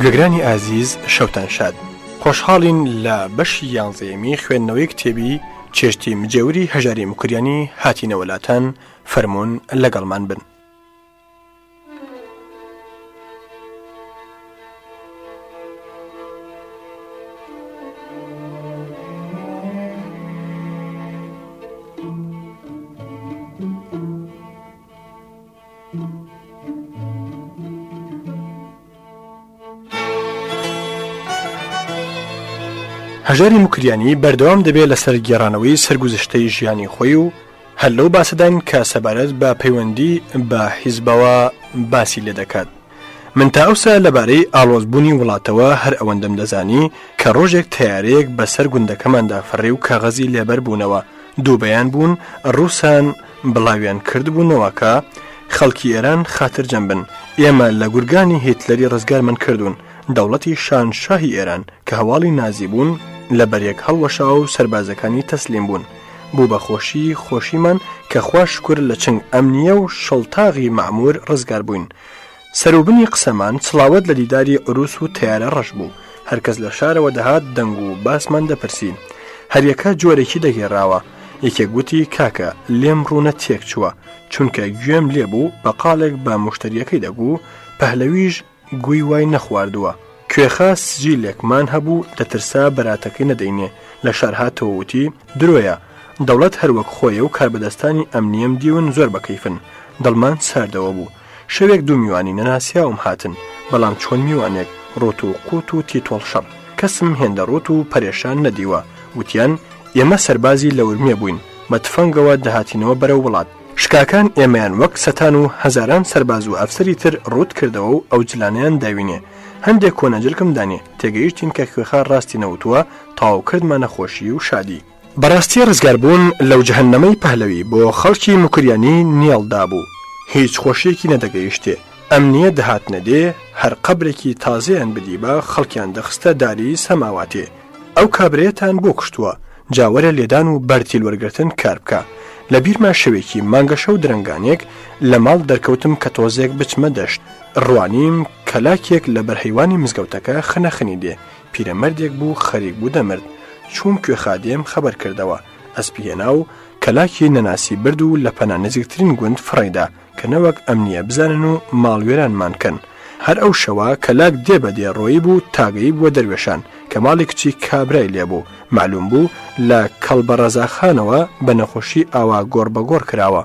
گوێگرانی ئازیز شەوتان شاد خۆشحاڵین لە بەشی یانزەیەمی خوێندنەوەی کتێبی چێشتی مجێوری هەژاری مکریانی هاتینەوەلاتان فەرمونون لەگەڵمان بن هەژاری موکریانی بەردەوام دەبێت لەسەر گێڕانەوەی سەرگوزشتەی ژیانی خۆی و هەر لەو باسەداین کە سەبارەت بە پەیوەندی بە حیزبەوە باسی لێ دەکات من تا ئەوسا لەبارەی ئاڵۆزبوونی وڵاتەوە هەر ئەوەندەم دەزانی کە ڕۆژێک تیارەیەک بەسەر گوندەکەماندا فڕێ و کاغەزی لێبەر بوونەوە دووبیان بوون ڕووسان بڵاویان کردبوونەوە کە خەڵکی ئێران خاترجەم بن ئێمە لە گورگانی هیتلەری ڕزگارمان کردوون دەوڵەتی شان شاهی ئێران کە هەواڵی نازی بوون لە بەرێک هەڵوەشا و سربازەکانی تەسلیم بوون بوو بە خۆشی خۆشیمان کە خوا شکر لە چنگ ئەمنیە و شڵتاغی معمور ڕزگار بووین سەروبنی قسەمان سڵاوت لە دیداری عروس و تەیارە ڕەش بوو هەرکەس لە شارەوە دەهات دەنگ و باسمان دەپرسی هەریەکە جۆرێکی دەگێراوە یەکێک گوتی کاکە لێم ڕوونە تێک چووە چونکە گوێم لێ بوو بەقالێک بە مشتریەکەی دەگوو پەهلەویش گوی وای نەخواردووە کوێخا سجیلێکمان هەبوو دەترسا بەراتەکەی نەدەینێ لە شار هاتەوە وتی درۆیە دەوڵەت هەروەک خۆیە و کاربەدەستانی ئەمنیم دیون زۆر بەکەیفن دڵمان ساردەوە بوو شەوێک دوو میوانی نەناسیاوم هاتن، بەڵام چۆن میوانێک ڕوت و قووت و تیتۆڵ شەڕ، کەسم هێندە ڕوت و پەرێشان نەدیوە، وتیان ئێمە سەربازی لە ورمێ بووین، بە تفەنگەوە دەهاتینەوە بەرەو وڵات، شکاکان ئێمەیان وەک سەتان و هەزاران سەرباز و ئەفسەری تر ڕوت کردەوە و ئەوجلانەیان داوینێ، هەندێ کۆنە جرکم دانێ، تێگەیشتین کە کوێخا ڕاستی نەوتووە، تەواو کردمانە خۆشی و شادی. بەڕاستی ڕزگار بوون لەو جەهەنەمەی پەهلەوی بۆ خەڵکی موکریانی نیەڵ دابوو هیچ خۆشیەکی نەدەگەیشتێ ئەمنیە دەهاتنە دێ هەر قەبرێکی تازەیان بدیبا خەڵکیان دەخستە داری سەماواتێ ئەو کابرەیەتان بۆ کوشتوە جا وەرە لێدان و بەرتیل وەرگرتن کار بکە لە بیرمە شەوێکی مانگە شەو درەنگانێک لە ماڵ دەرکەوتم کە تۆزێک بچمە دەشت ڕوانیم کەلاکێک لە بەرهەیوانی مزگەوتەکە خنە خنی دێ پیرەمەردێک بوو خەریک بوو دەمرد، چووم کوێخا دێم خەبەر کردەوە، ئەسپی هێنا و کەلاکی نەناسی برد و لە پەنا نزیکترین گوند فڕێی دا کە نەوەک ئەم نییە بزانن و ماڵ وێرانمان کەن. هەر ئەو شەوە کەلاک دێ بە دێ ڕۆییبوو تا گەییبووە دەروێشان کە ماڵی کچی کابرای لێ بوو، مەعلووم بوو لە کەڵبەڕەزاخانەوە بە نەخۆشی ئاوا گۆڕ بە گۆڕ کراوە.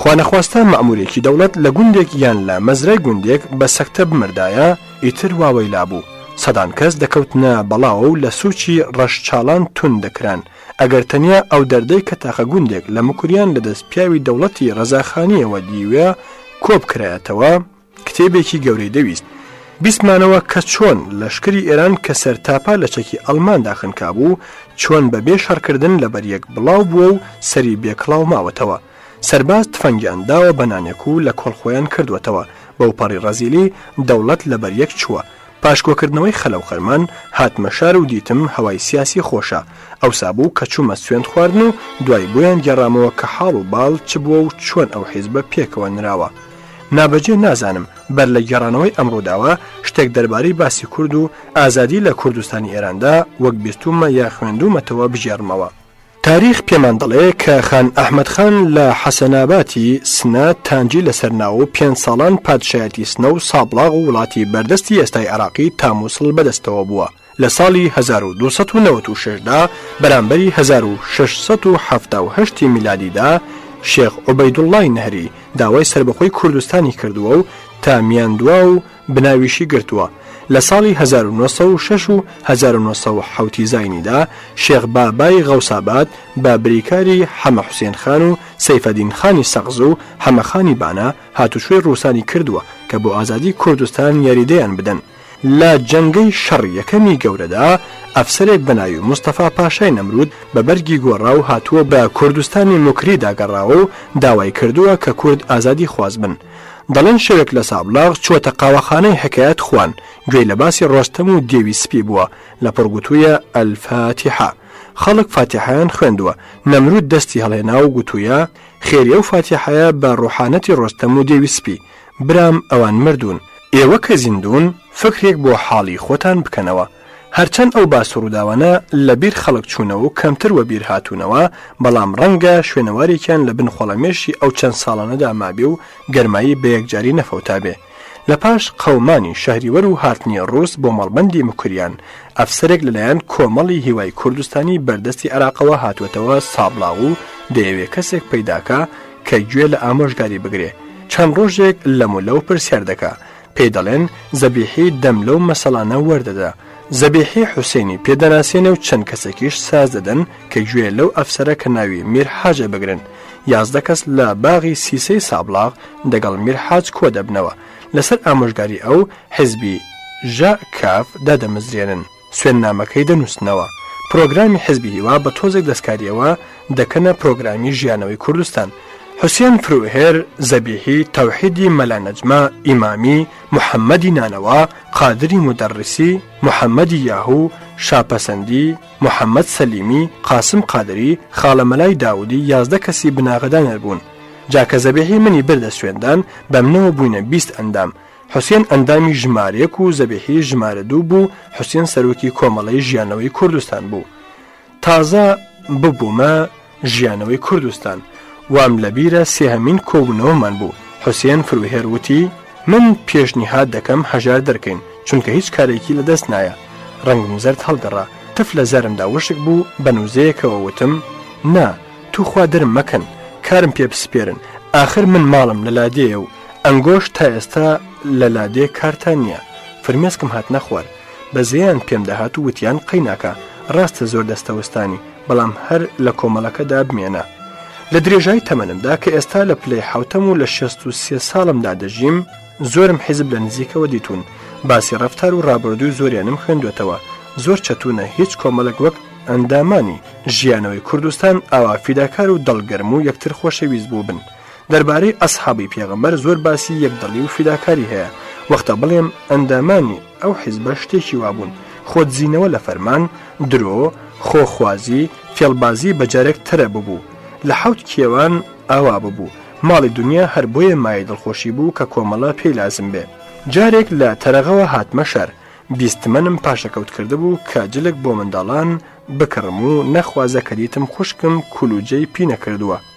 خوانەخواستە مەئموورێکی دەوڵەت لە گوندێک یان لە مەزرای گوندێک بە سەکتە بمردایە، ئیتر واوەیلا بوو، سەدان کەس دەکەوتنە بەڵاوە و لە سووچی ڕەش چاڵان توند دەکران، ئەگەر تەنیا ئەو دەردەی کە تاقە گوندێک لە مکوریان لە دەست پیاوی دەوڵەتی ڕەزاخانییەوە دیویە کۆبکرایەتەوە، کتێبێکی گەورەی دەویست. بیستمانەوە کە چۆن لەشکری ئێران کە سەرتاپا لە چەکی ئەڵماندا خنکابوو، چۆن بە بێ شەڕکردن لە بەریەک بڵاو بووە و سەری بێ کڵاو ماوەتەوە. سەرباز تفەنگیان داوە بە نانێک و لە کۆڵ خۆیان کردووەتەوە، بەوپەڕی ڕەزیلی، دەوڵەت لە بەریەک چووە. پاش کۆکردنەوەی خەلەوخەرمان، هاتمە شار و دیتم هەوای سیاسی خۆشە. ئەوسا بوو کە چوومە سوێند خواردن و دوای بۆیان گێڕامەوە کە حاڵ و باڵ چ بووە و چۆن ئەو حیزبە پێکەوە نراوە. نابەجێ نازانم بەر لە گێڕانەوەی ئەم ڕووداوە شتێک دەربارەی باسی کورد و ئازادی لە کوردستانی ئێراندا وەک بیستومە یا خوێندومەتەوە بژێڕمەوە. تاریخ پێمان دەڵێ کە خان ئەحمەد خان لە حەسەناباتی سنە تانجی لەسەر ناو و پێنج ساڵان پادشایەتی سنە و سابڵاغ و وڵاتی بەردەستی ئێستای عێراقی تاموسڵ بەدەستەوە بووە. لە ساڵی هەزار و دوو سەد و نەوەد و شەش دا بەرامبەری هەزار و شەش سەد و حەفتا و هەشت ی میلادیدا شێخ عوبەیدوڵڵای نەهری داوای سەربەخۆی کوردستانی کردووە و تا میاندواو و بناویشی گرتووە لە ساڵی هەزار و نۆ سەد و شەش و هەزار و نۆ سەد و حەوت ی زاینیدا شێخ بابای غەوساباد بە بریکاری حەمە حوسێن خان و سەیفەدین خانی سەقز و حەمەخانی بانە هاتوچۆی ڕووسانی کردووە کە بۆ ئازادی کوردستان یاریدەیان بدەن لە جەنگەی شەڕی یەکەمی گەورەدا، ئەفسەرێک بە ناوی مستەفا پاشای نەمرود بە بەرگی گۆڕا و هاتووە بە کوردستانی موکریدا گەڕاوە و داوای کردووە کە کورد ئازادی خواز بن. دەڵێن شەوێک لە سابڵاغ چووەتە قاوەخانەی حیکایەت خوان، گوێی لە باسی ڕۆستەم و دێوی سپی بووە، لە پڕ گوتوویە، الفاتحە. خەڵک فاتیحەیان خوێندووە. نەمرود دەستی هەڵهێنا و گوتوویە، خێری ئەو فاتیحەیە بە ڕوحانەتی ڕۆستەم و دێوی سپی. برام ئەوان مردوون ئێوە کە زیندوون فکرێک بۆ حاڵی خۆتان بکەنەوە هەرچەن ئەو باس و ڕووداوانە لە بیر خەڵک چوونەوە و کەمتر وەبیر هاتوونەوە بەڵام ڕەنگە شوێنەوارێکیان لە بن خۆڵەمێشی ئەو چەند ساڵانەدا مابێ و گەرمایی بە یەکجاری نەفەوتابێ لە پاش قەومانی شەهریوەر و هاتنی ڕووس بۆ مەڵبەندی مکریان ئەفسەرێک لە لایەن کۆمەڵی هیوای کوردستانی بەردەستی عێراقەوە هاتووەتەوە سابڵاغ و دەیەوێ کەسێک پەیدا کا کە گوێ لە ئامۆژگاری بگرێ چەند ڕۆژێک لەم و لەو پرسیار دەکا، پێی دەڵێن زەبیحی دەم لەو مەسەڵانە وەردەدە، زەبیحی حوسێنی پێ دەناسێنێ و چەند کەسێکیش ساز دەدەن کە گوێ لەو ئەفسەرە کە ناوی میر حاجە بگرن، یازدە کەس لە باغی سیسەی سابڵاغ دەگەڵ میر حاج کۆ دەبنەوە، لەسەر ئامۆژگاری ئەو، حیزبی، ژە، کاف، دادەمزرێنن. سوێننامەکەی دەنووسنەوە، پرۆگرامی حزبی هیوا بە تۆزێک دەستکارییەوە دەکەنە پرۆگرامی ژیانەوەی کوردستان، حوسێن فرووهێر، زەبیحی، تەوحیدی مەلا نەجمە، ئیمامی، محەممەدی نانەوا، قادری مودەڕیسی، محەممەدی یاهوو، شاپەسەندی، محەممەد سەلیمی، قاسم قادری، خاڵە مەلای داوودی یازدە کەسی بناغەدانەر بوون، جا کە زەبیحی منی بردە سوێندان، بەمنەوە بووینە بیست ئەندام، حوسێن ئەندامی ژمارە یەک و زەبیحی ژمارە دوو بوو، حوسێن سەرۆکی کۆمەڵەی ژیانەوەی کوردستان بوو. تازە ببوومە ژیانەوەی کوردستان، وام لە بیرە سێهەمین کۆبوونەوەمان بوو، حوسێن فروهێر وتی، من پێشنیهاد دەکەم هەژار دەرکەین، چونکە هیچ کارێکی لە دەست نایە. ڕەنگم زەرد هەڵگەڕا، تف لە زارمدا وشک بوو، بە نووزەیەکەوە وتم، نا، توخوا دەرم مەکەن، کارم پێ بسپێرن، ئاخر من ماڵم لە لادێیە و ئەنگۆش تا ئێستا لە لادێ کارتان نییە فرمێسکم هاتنە خوار بەزەیان پێم دەهات و وتیان قەیناکە ڕاستە زۆر دەستەوەستانی بەڵام هەر لە کۆمەڵەکەدا بمێنە لە درێژای تەمەنمدا کە ئێستا لە پلەی حوتەم و لە شەست و سێ ساڵمدا دەژیم زۆرم حیزب لە نزیکەوە دیتون باسی ڕفتار و ڕابردووی زۆریانم خوێندوێتەوە زۆر چەتونە هیچ کۆمەڵک وەک ئەندامانی ژیانەوەی کوردستان ئاوا فیداکار و دڵگەرم و یەکتر خۆشەویست بوو بن دەربارەی ئەسحابی پێغەمبەر زۆر باسی یەک دڵی و فیداکاری هەیە وەختە بڵێم ئەندامانی ئەو حیزبە شتێکی وابوون خۆدزینەوە لە فەرمان درۆ خۆ خوازی فێڵبازی بە جارێک تەرە ببوو لە حەوت کێوان ئاوا ببوو ماڵی دونیا هەر بۆیە مایەی دڵخۆشی بوو کە کۆمەڵە پێی لازم بێ جارێک لە تەرەغەوە هاتمە شار بیست تمەنم پاشەکەوت کردبوو کە جلک بۆ منداڵان بکڕم و نەخوازە کە دیتم خوشکم کولوجەی پینەکردووە.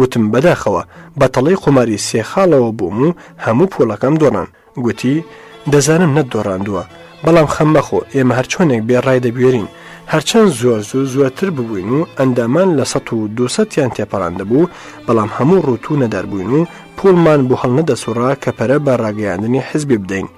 وتم بەداخەوە، بە تەڵەی قوماری سێ خاڵەوە بووم و هەموو پووڵەکەم دۆڕان. گوتی، دەزانم نەتدۆڕاندووە، بەڵام خەم مەخۆ، ئێمە هەرچۆنێک بێ ڕایدەبوێرین. هەرچەند زۆر زوو زۆرتر ببووین و ئەندامان لە سەد و دوو سەدیان تێپەڕاندبوو، بەڵام هەموو ڕووت و نەدار بووین و پووڵمان بۆ هەڵنەدەسووڕا کە پەرە بە ڕاگەیاندنی حزبی بدەین.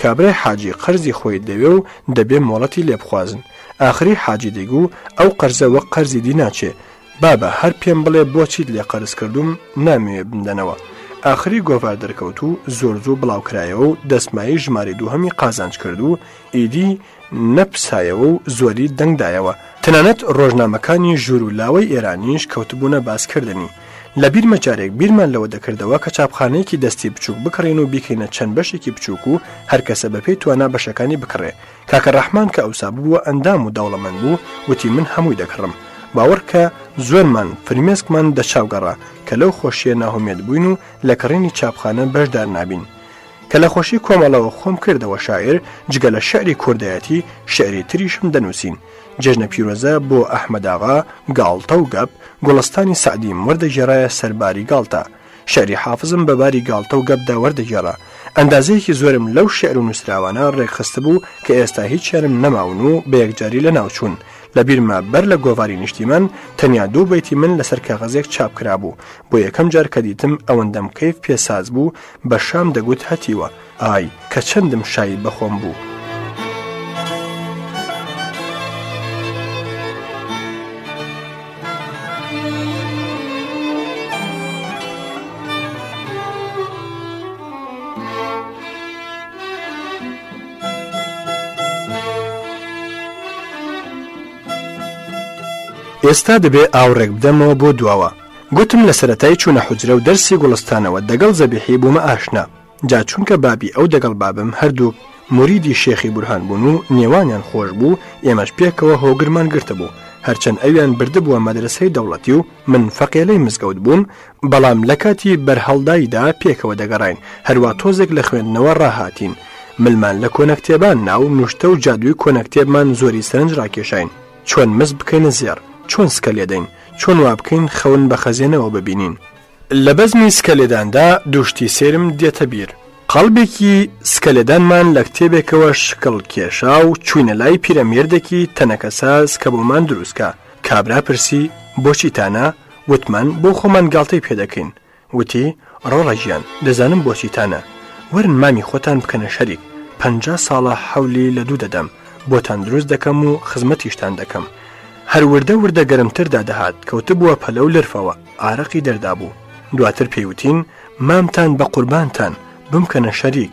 کابرای حاجی قەرزی خۆی دەوێ و دەبێ مۆڵەتی لێ بخوازن. ئاخری حاجی دەیگوو، ئەو قەرزە وەک قەرزی دی ناچێ. بابە هەر پێم بڵێ بۆ چیت لێ قەرز کردووم، نامەوێ بمدەنەوە. ئاخری گۆڤار دەرکەوت و زۆر زوو بڵاو کرایەوە و دەسمایی ژمارەی دووهەمی قازانج کرد و ئیدی، نەپسایەوە و زۆری دەنگ دایەوە، تەنانەت ڕۆژنامەکانی ژوور و لاوەی ئێرانیش کەوتبوونە باسکردنی. لە بیرمە جارێک بیرمان لەوە دەکردەوە کە چاپخانەیەکی دەستی بچووک بکڕین و بیکەینە چەند بەشێکی بچووک و هەر کەسە بە پێی توانا بەشەکانی بکڕێ. کاکە ڕەحمان کە ئەوسا ببووە ئەندام و دەوڵەمەند بوو، وتی من هەمووی دەکڕم. باوەڕکە زۆرمان فرمێسکمان دەچاوگەڕا کە لەو خۆشییە ناهومێد بووین و لە کڕینی چاپخانە بەشدار نابین. کە لە خۆشی کۆمەڵەوە خۆم کردەوە شاعیر، جگە لە شعری کوردایەتی، شعری تریشم دەنووسین، جێژنە پیرۆزە بۆ ئەحمەداغا، گاڵتە و گەپ، گوڵستانی سەعدیم وەردەگێڕایە سەر باری گاڵتە، شعری حافزم بە باری گاڵتە و گەپدا وەردەگێڕا، ئەندازەیەکی زۆرم لەو شعر و نووسراوانە ڕێکخستبوو کە ئێستا هیچیانم نەماون و بە یەکجاری لەناوچوون، لە بیرمە بەر لە گۆڤاری نیشتیمان تەنیا دوو بەیتی من لەسەر کاغەزێک چاپ کرابوو، بۆ یەکەم جار کە دیتم ئەوەندەم کەیف پێ ساز بوو، بە شام دەگوت هەتیوە. ئای، کە چەندم شای بە خۆم بوو! ئێستا دەبێ ئاوڕێک بدەمەوە بۆ دواوە. گوتم لە سەرەتای چوونە حوجرە و دەرسی گوڵستانەوە دەگەڵ زەبیحی بوومە ئاشنا، جا چونکە بابی ئەو دەگەڵ بابم هەردووک موریدی شێخی بورهان بوون و نێوانیان خۆش بوو، ئێمەش پێکەوە هۆگرمان گرتبوو، هەرچەند ئەویان بردبووە مەدرەسەی دەوڵەتی و من فەقێلەی مزگەوت بووم، بەڵام لە کاتی بەرهەڵداییدا پێکەوە دەگەڕاین، هەروا تۆزێک لە خوێندنەوە ڕاهاتین، ملمان لە کۆنەکتێبان نا و نوشتە و جادووی کۆنەکتێبمان زۆری سەرنج ڕاکێشاین، چۆن مس بکەینە زێڕ، چۆن سکە لێدەین، چۆن وا بکەین خەون بە خەزێنەوە ببینین؟ لە بەزمی سکەلێداندا دوو شتی سەیرم دێتە بیر. قاڵبێکی سکەلێدانمان لە کتێبێکەوە شکڵ کێشا و چووینە لای پیرەمێردێکی تەنەکەساز کە بۆمان دروست کا. کابرا پرسی، بۆچیتانە؟ وتمان، بۆ خۆمان گاڵتەی پێ دەکەین. وتی، ڕۆڵە گیان، دەزانم بۆچی تانە، وەرن مامی خۆتان بکەنە شەریک، پەنجا ساڵە حەولی لە دوو دەدەم، بۆتان دروست دەکەم و خزمەتیشتان دەکەم. هەر وردە وردە گەرمتر دادەهات، کەوتبووە پەلە و لرفەوە، ئارەقی دەردابوو. دواتر پێی وتین، مامتان بە قوربانتان، بمکەنە شەریک،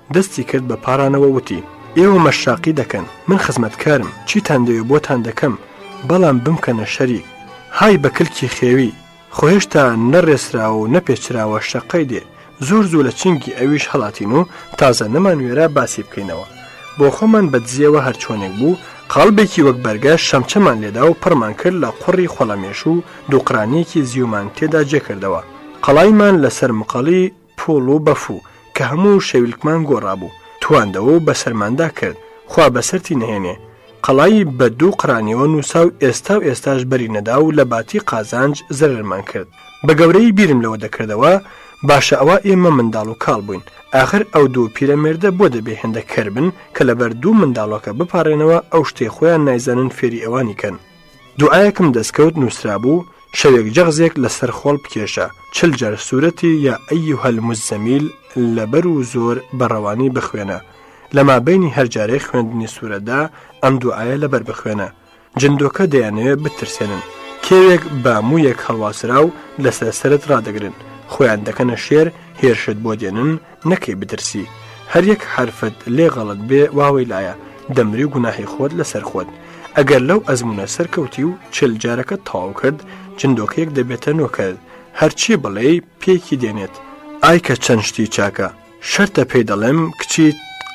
دەستی کرد بە پاڕانەوە وتی، ئێوە مەشاقی دەکەن، من خزمەتکارم، چیتان دەوێ بۆتان دەکەم، بەڵام بمکەنە شەریک. های بە کلکی خێوی، خۆ هێشتا نە ڕێسراوە و نە پێچراوە شەققەی دێ، زۆر زوو لە چنگی ئەویش هەڵاتین و تازە نەمانوێرا باسی بکەینەوە. بۆ خۆمان بە دزییەوە هەر چۆنێک بوو، قاڵبێکی وەک بەرگە شەمچەمان لێ دا و پڕمان کرد لە قوڕی خۆڵەمێش و دووقرانییەکی زیومان تێدا جێ کردەوە. قەڵایمان لە سەر مقەڵی پووڵ و بەفوو کە هەموو شەویلکمان گۆڕابوو تواندەوە و بەسەرماندا کرد، خوا بەسەرتی نەهێنێ. قەڵای بە دوو قڕانیەوە نووسا و ئێستا و ئێستاش بەری نەدا و لە باتی قازانج زەرەرمان کرد. بە گەورەیی بیرم لەوە دەکردەوە، باشە ئەوە ئێمە منداڵ و کاڵ بووین، ئاخر ئەو دوو پیرەمێردە بۆ دەبێ هێندە کەر بن کە لەبەر دوو منداڵۆکە بپاڕێنەوە، ئەو شتەی خۆیان نایزانن فێری ئەوانی کەن. دوعایەکم دەستکەوت نووسرابوو شەوێک جەغزێک لەسەر خۆڵ بکێشە چل جار سوورەتی یا ئەی هەل مزەمیل لەبەر و زۆر بەڕەوانی بخوێنە لەما بینی هەرجارەی خوێندنی سوورەدا ئەم دوعاە لەبەر بخوێنە جندۆکە دەیانەوێ بترسێنن کێوێک با موویەک هەڵواسرا و لەسەر سرت ڕدەگرن خۆیان دەکەنە شێر هێرشت بۆ دێنن نەکەی بترسی هەر یەک حرفت لێ غەڵت بێ واوەی لایە دەمری و گوناهی خۆت لەسەر خۆت ئەگەر لەو ئەزمونە سەرکەوتی و چل جارەکە تاو کرد جندۆکەیەک دەبێتە نۆکەر هەرچی بڵێ پێکی دێنێت ئای کە چەند شتی چاکە شەرتە پێی دەڵێم کچی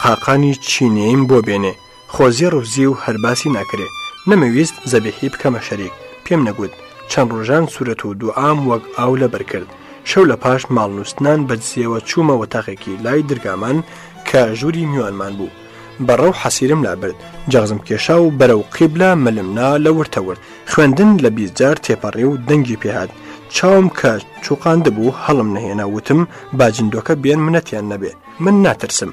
قاقانی چینەیم بۆ بێنێ خۆ زێڕ و زیو هەر باسی ناکرێ. نەمویست زەبیحی بکەمە شەریک، پێم نەگوت. چەند ڕۆژان سورەت و دوعام وەک ئاو لەبەر کرد. شەو لە پاش ماڵ نووستنان بە دزییەوە چوومە وەتاغێکی لای درگامان کە ژووری میوانمان بوو. بەڕە و حەسیرم لا برد. جەغزم کێشا و بەرەو قیبلە ملم نا لە وورتە وورت. خوێندن لە بیست جار تێپەڕی و دەنگی پێ هات. چاوم کە چووقاندبوو هەڵم نەهێنا وتم با جندۆکە بێن منەتیان نەبێ. من ناترسم.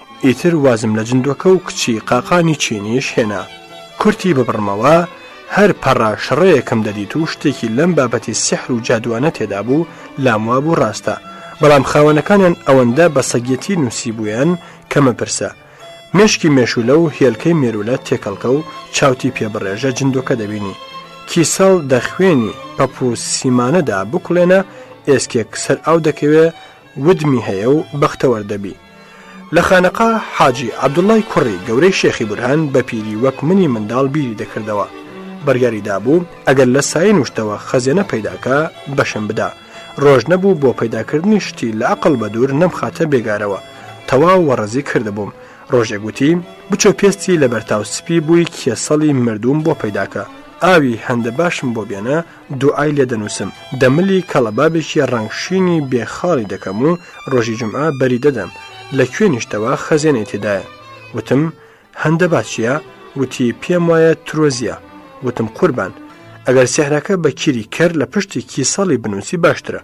ئیتر وازم لە جندۆکە و کچی قاقانی چینیش هێنا. کورتی ببڕمەوە، هەر پەڕە شڕەیەکم دەدیت و شتێکی لەم بابەتی سیحر و جادووانە تێدا بوو، لام وابوو ڕاستە. بەڵام خاوەنەکانیان ئەوەندە بە سەگیەتی نووسیبوویان کە مەپرسە. مێشکی مێشوولە و هێلکەی مێروولە تێکەڵکە و چاوتی پێ بڕێژە جندۆکە دەبینی. کیسەڵ دە خوێنی پەپ و سیمانەدا بکوڵێنە، ئێسکێک سەر ئاو دەکەوێ، ودمی هەیە و بەختەوەر دەبی. لە خانەقا حاجی عەبدوڵڵای کوڕی گەورەی شێخی بورهان بە پیری وەک منی منداڵ بیری دەکردەوە بڕیاری دابوو ئەگەر لە سایەی نوشتەوە خەزێنە پەیداکا بەشم بدا ڕۆژ نەبوو بۆ پەیداکردنی شتی لە عقل بە دوور نەمخاتە بێگارەوە تەواو وەڕەزی کردبووم ڕۆژێک گوتی بچۆ پێستی لە بەرتاو سپی بووی کێسەڵی مردووم بۆ پەیداکە ئاوی هەندە باشم بۆ بێنە دوعای لێ دەنووسم، دەملی کەڵەبابێکی ڕەنگ شینی بێ خاڵی دەکەم و ڕۆژی جومعە بەری دەدەم، لە کوێ نیشتەوە خەزێنەی تێدایە؟ وتم، هەندەبا چییە؟ وتی، پێم وایە ترۆزییە. وتم، قوربان! ئەگەر سیحرەکە بە کیری کەر لە پشتی کیسەڵی بنووسی باشترە.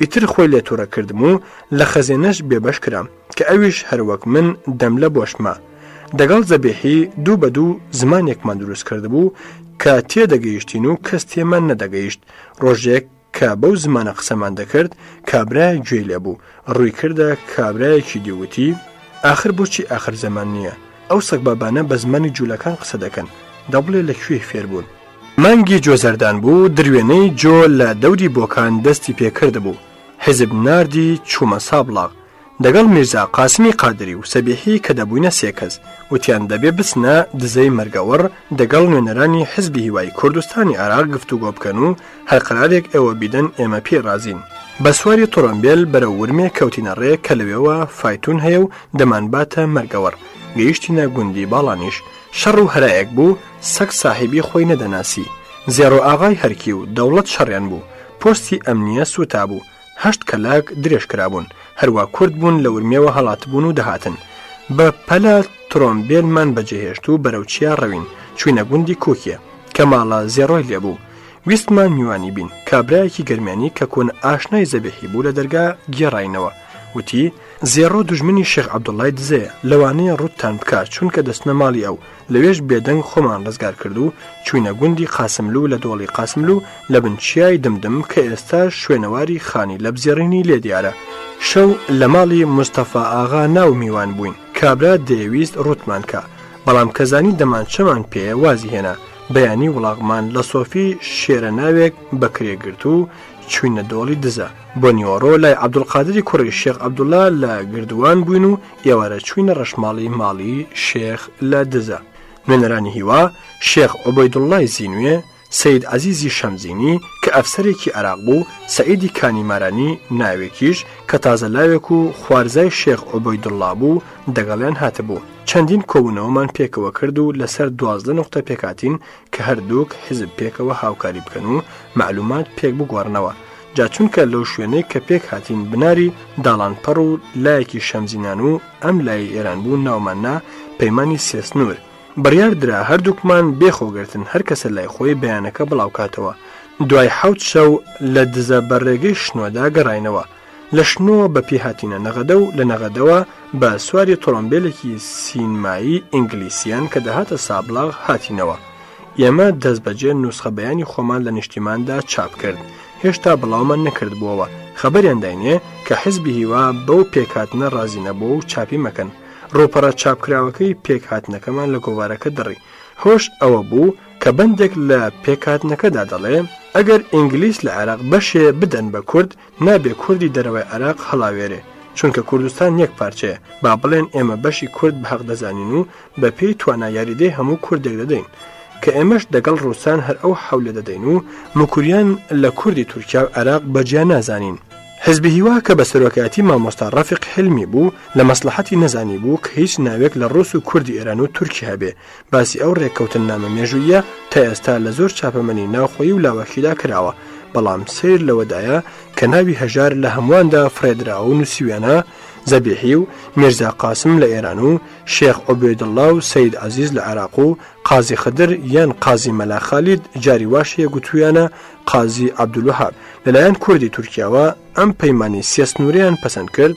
ئیتر خۆی لێ توڕە کردم و لە خەزێنەش بێبەش کرام کە ئەویش هەروەک من دەم لە بۆشتما دەگەڵ زەبێحی دوو بە دوو زمانێکمان دروست کردبوو کە تێدەگەیشتین و کەس تێمان نەدەگەیشت ڕۆژێک کە بەو زمانە قسەمان دەکرد کابرای گوێی لێ بوو ڕووی کردە کابرایەکی دیوتی آخر بۆچی آخر زەمان نییە ئەو سەگبابانە بە زمانی جوولەکان قسە دەکەن دەبڵێ لە کوێی فێربوون مانگی جۆ زەردان بوو، دروێنەی جۆ لە دەوری بۆکان دەستی پێ کردبوو، حیزب ناردی چوومە سابڵاغ، دەگەڵ میرزا قاسمی قادری و سەبیحی کە دەبووینە سێ کەس، وتیان دەبێ بچنە دزەی مەرگەوەڕ دەگەڵ نوێنەرانی حیزبی هیوای کوردستانی عێراق گفتوگۆ بکەن و هەر قەرارێک ئێوە بیدەن ئێمە پێی ڕازین. بە سواری تڕۆمبێل بەرەو ورمێ کەوتینە ڕێ کە لەوێوە فایتوون هەیە و دەمانباتە مەرگەوەڕ، گەیشتینە گوندی باڵانیش، شەڕ و هەرایەک بوو، سەگ ساحیبی خۆی نەدەناسی. زێڕۆ ئاغای هەرکی و دەوڵەت شەڕیان بوو، پۆستی ئەمنییە سووتابوو، هەشت کەلاک درێژ کرابوون، هەروا کورد بوون لە ورمێوە هەڵاتبوون و دەهاتن. بە پەلە ترۆمبێلمان بەجێهێشت و بەرەو چیا ڕەوین، چووینە گوندی کووکێ، کە ماڵە زێڕۆی لێ بوو. ویستمان میوانی بین، کابرایەکی گەرمیانی کە کۆن ئاشنای زەبیحی بوو لە دەرگا گێڕاینەوە، وتی، زێڕۆ دوژمنی شێخ عەبدوڵڵای دزەیە، لەوانەیە ڕووتتان بکا، چونکە دەچنە ماڵی ئەو. لەوێش بێدەنگ خۆمان ڕزگار کرد و چووینە گوندی قاسملوو لە دۆڵی قاسملوو لە بن چیای دمدم کە ئێستا شوێنەواری خانی لە بزێڕینی لێ دیارە شەو لە ماڵی مستەفا ئاغا ناو میوان بووین کابرا دەیەویست ڕووتمان کا بەڵام کەزانی دەمانچەمان پێیە وازی هێنا بەیانی وڵاغمان لە سۆفی شێرە ناوێک بەکرێ گرت و چوینە دۆڵی دزە بۆ نیوەڕۆ لای عبدولقادری کوڕی شێخ عبدوڵا لە گردووان بووین و ئێوارە چووینە ڕەشماڵی ماڵی شێخ لە دزە نوێنەرانی هیوا شێخ عبیدوڵای زینوێ سید عزیزی شەمزینی کە ئەفسەرێکی عراق بوو سعیدی کانی مارانی ناوێکیش کە تازە لاوێک و خوارزای شێخ عبیدوڵا بوو دەگەڵیان هاتبوو چەندین کۆبوونەوەمان پێکەوە کرد و لەسەر دوازدە نقطە پێکاتین کە هەردووک حیزب پێکەوە هاوکاری بکەن و مەعلومات پێک بگۆڕنەوە، جا چونکە لەو شوێنەی کە پێک هاتین بناری داڵانپەڕ و لایەکی شەمزینان و ئەم لایەی ئێران بوو ناومان نا پەیمانی سێ سنوور. بڕیار درا هەردووکمان بێ خۆگرتن هەر کەسە لای خۆی بەیانەکە بڵاو کاتەوە. دوای حەوت شەو لە دزە بە رێگەی شنۆدا گەڕاینەوە. لە شنۆوە بە پێ هاتینە نەغەدە و لە نەغەدەوە بە سواری تۆرۆمبیلێکی سینمایی ئینگلیسیان کە دەهاتە سابلاغ هاتینەوە ئێمە دەست بەجێ نوسخە بەیانی خۆمان لە نیشتیماندا چاپ کرد هێشتا بڵاومان نەکردبووەوە خەبەریان داینێ کە حزبی هیوا بەو پێکهاتنە ڕازی نەبوو و چاپی مەکەن ڕوپەڕە چاپکراوەکەی پێکهاتنەکەمان لە گۆوارەکە دڕی هۆش ئەوە بوو کە بەندێک لە پێکاتنەکەدا دەڵێ ئەگەر ئینگلیس لە عێراق بەشێ بدەن بە کورد نابێ کوردی دەرەوەی عێراق هەڵاوێرێ، چونکە کوردستان یەک پارچەیە، با بڵێن ئێمە بەشی کورد بە هەق دەزانین و بە پێی توانا یاریدەی هەموو کوردێک دەدەین، کە ئێمەش دەگەڵ ڕووسان هەر ئەو حەولە دەدەین و، مکوریان لە کوردی تورکیا و عێراق بە جیا نازانین. حیزبی هیوا کە بە سەرۆکایەتی مامۆستا ڕەفیق حیلمی بوو، لە مەسڵەحەتی نەزانیبوو کە هیچ ناوێک لە ڕووس و کوردی ئێران و تورکیا هەبێ، باسی ئەو ڕێککەوتننامە مێژوویە تا ئێستا لە زۆر چاپەمەنی ناوخۆی و لاوەکیدا کراوە بەڵام سیر لەوەدایە کە ناوی هەژار لە هەموواندا فرێدراوە و نووسویانە زەبیحی و میرزا قاسم لە ئێران و شێخ عبێدله و سید عزیز لە عراق و قازی خدر یان قازی مەلا خالید جاری واشەیە گوتویانە قازی عبدولوهاب لەلایەن کوردی تورکیاوە ئەم پەیمانانی سێ سنووریان پەسەند کرد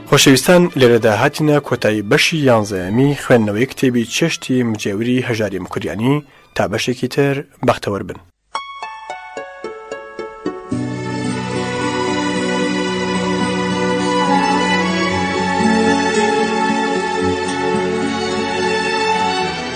خۆشەویستان لێرەدا هاتینە کۆتایی بەشی یانزەیەمی خوێندنەوەی کتێبی چێشتی مجێوری هەژاری مکریانی تا بەشێکی تر بەختەوەر بن.